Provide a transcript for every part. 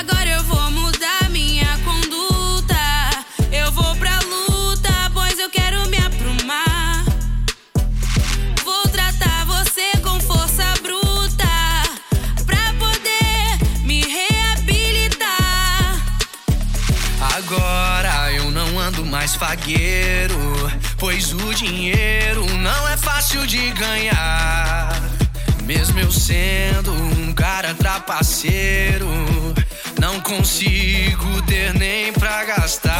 Agora eu vou mudar minha conduta. Eu vou pra luta, pois eu quero me aprumar. Vou tratar você com força bruta. Pra poder me reabilitar. Agora eu não ando mais fagueiro, pois o dinheiro não é fácil de ganhar. Mesmo eu sendo um cara trapaceiro, consigo ter nem pra gastar.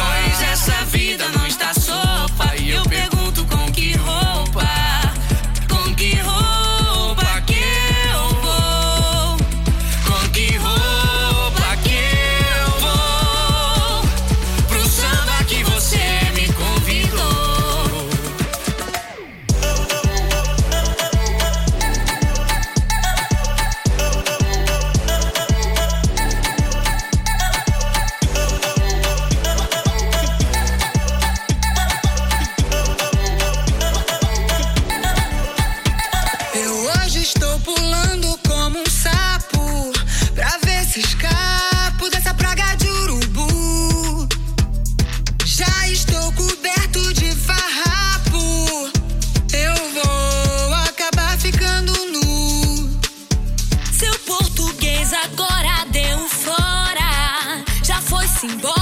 Português agora deu fora. Já foi-se embora